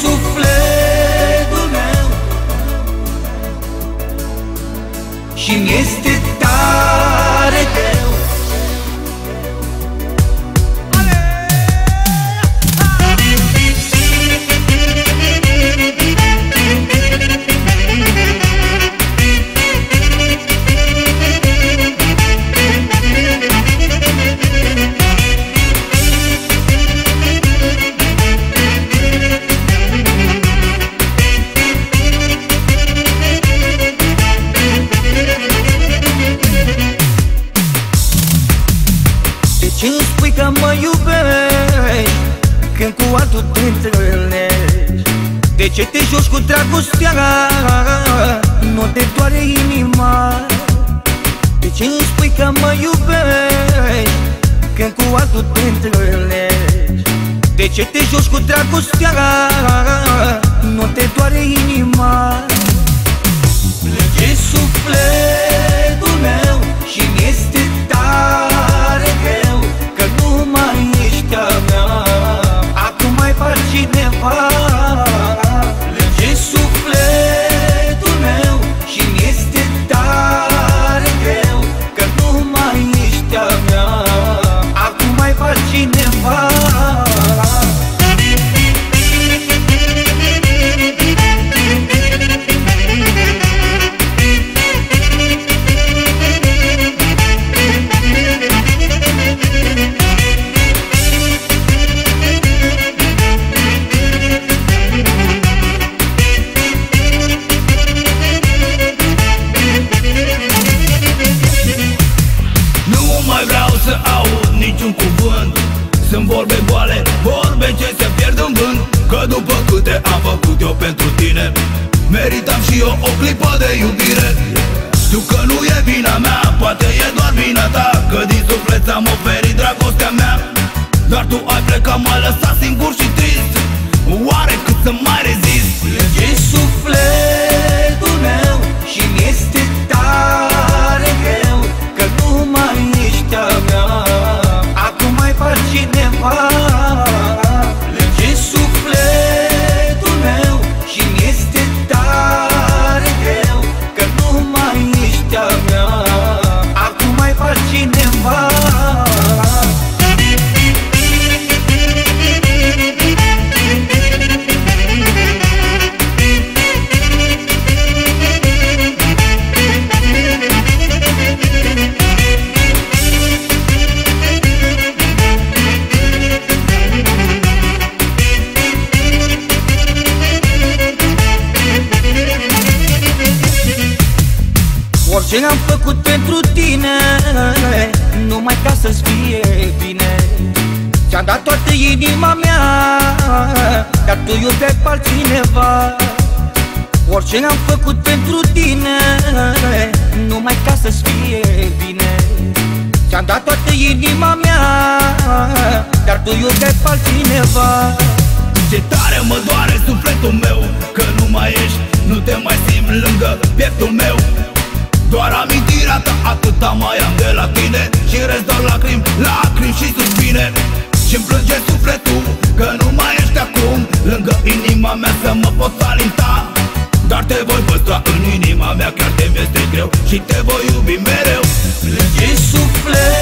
sufletul meu. Și-mi este De ce îmi spui că mă iubești Când cu altul te întâlnești? De ce te joci cu dragostea? Nu te doare inima. De ce îmi spui că mă iubești Când cu altul te întâlnești? De ce te joci cu dragostea? Nu te doare inima. Plânge sufletul să aud niciun cuvânt. Sunt vorbe goale, vorbe ce se pierd în vânt. Că după câte am făcut eu pentru tine Meritam și eu o clipă de iubire. Știu că nu e vina mea, poate e doar vina ta Că din suflet ți-am oferit dragostea mea. Dar tu ai plecat, m-ai lăsat singur și trist. Oare cât să mai rezist? Plânge sufletul Orice am făcut pentru tine Numai ca să-ți fie bine. Ți-am dat toată inima mea Dar tu iubeai pe altcineva. Orice am făcut pentru tine Numai ca să-ți fie bine. Ți-am dat toată inima mea Dar tu iubeai pe altcineva. Ce tare mă doare sufletul meu Că nu și suspine și-mi plânge sufletul că nu mai ești acum. Lângă inima mea să mă pot alinta Dar te voi păstra în inima mea Chiar te este greu. Și te voi iubi mereu. Plânge suflet